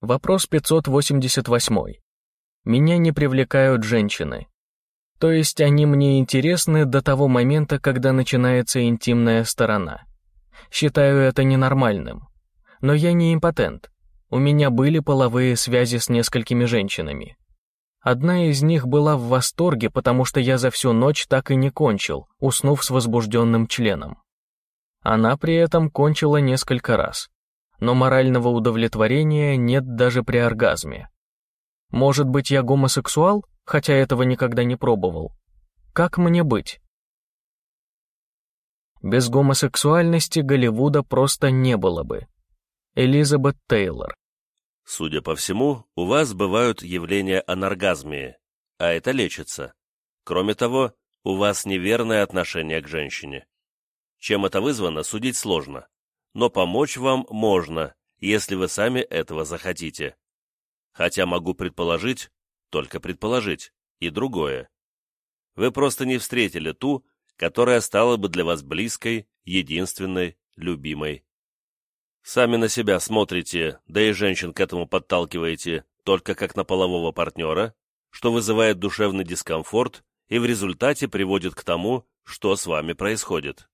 Вопрос 588. Меня не привлекают женщины. То есть они мне интересны до того момента, когда начинается интимная сторона. Считаю это ненормальным. Но я не импотент. У меня были половые связи с несколькими женщинами. Одна из них была в восторге, потому что я за всю ночь так и не кончил, уснув с возбужденным членом. Она при этом кончила несколько раз но морального удовлетворения нет даже при оргазме. Может быть, я гомосексуал, хотя этого никогда не пробовал? Как мне быть? Без гомосексуальности Голливуда просто не было бы. Элизабет Тейлор. Судя по всему, у вас бывают явления анаргазмии, а это лечится. Кроме того, у вас неверное отношение к женщине. Чем это вызвано, судить сложно но помочь вам можно, если вы сами этого захотите. Хотя могу предположить, только предположить, и другое. Вы просто не встретили ту, которая стала бы для вас близкой, единственной, любимой. Сами на себя смотрите, да и женщин к этому подталкиваете только как на полового партнера, что вызывает душевный дискомфорт и в результате приводит к тому, что с вами происходит.